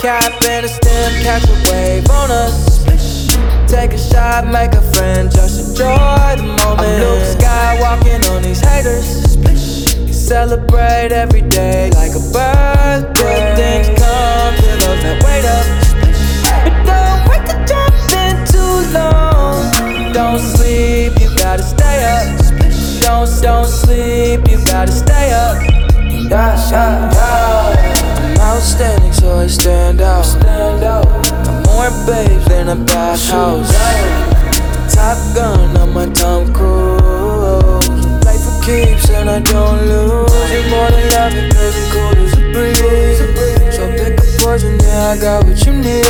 catch a wave on us. Take a shot, make a friend, just enjoy the moment. I'm Luke Skywalking on these haters. Celebrate every day like a birthday. Things come to those that wait up. But don't wait to jump in too long. Don't sleep, you gotta stay up. Don't, don't sleep, you gotta stay up. Yeah, yeah, yeah. I'm outstanding, so I stand out. Stand out. I'm more babes than a bathhouse. Top gun on my Tom Cruise. Play for keeps and I don't lose. You more than love it, cause it cool as a breeze. So pick a poison, yeah, I got what you need.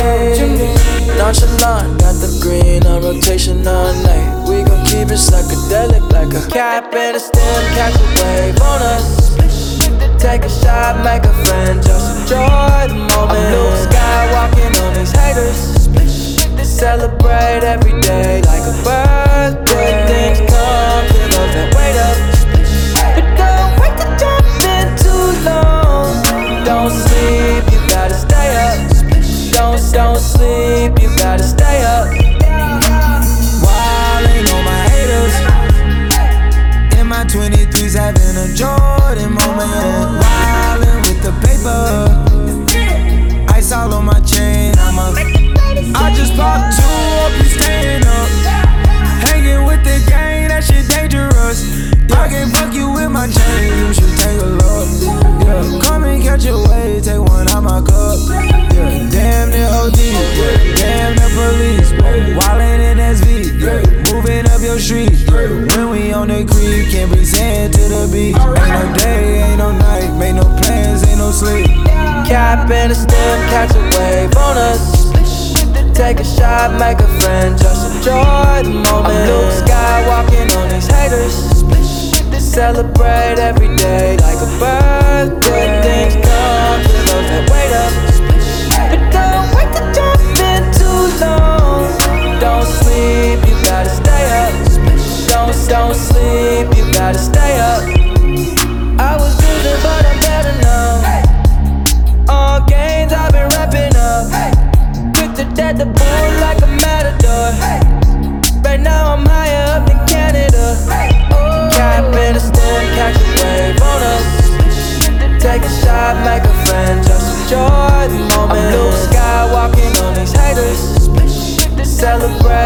Nonchalant, got the green on rotation all night. We gon' keep it psychedelic like a cap and a stem, catch a wave on us. Take a shot, make a friend, just a Jordan moment. Wildin' with the paper. Your street. When we on the creek, can't saying to the beach. Ain't no day, ain't no night, make no plans, ain't no sleep. Cap and a stem, catch a wave on us. Take a shot, make a friend, just enjoy the moment. I'm Luke Skywalking on these haters. Celebrate every day sleep, gotta stay up. I was losing, but I'm better now. All gains I've been wrapping up. Quick to death the bull like a matador. Right now I'm higher up than Canada. Oh. Cap in a stem, catch a wave on us. Take a shot, make a friend, just enjoy the moment. I'm blue sky walking on these haters. Celebrate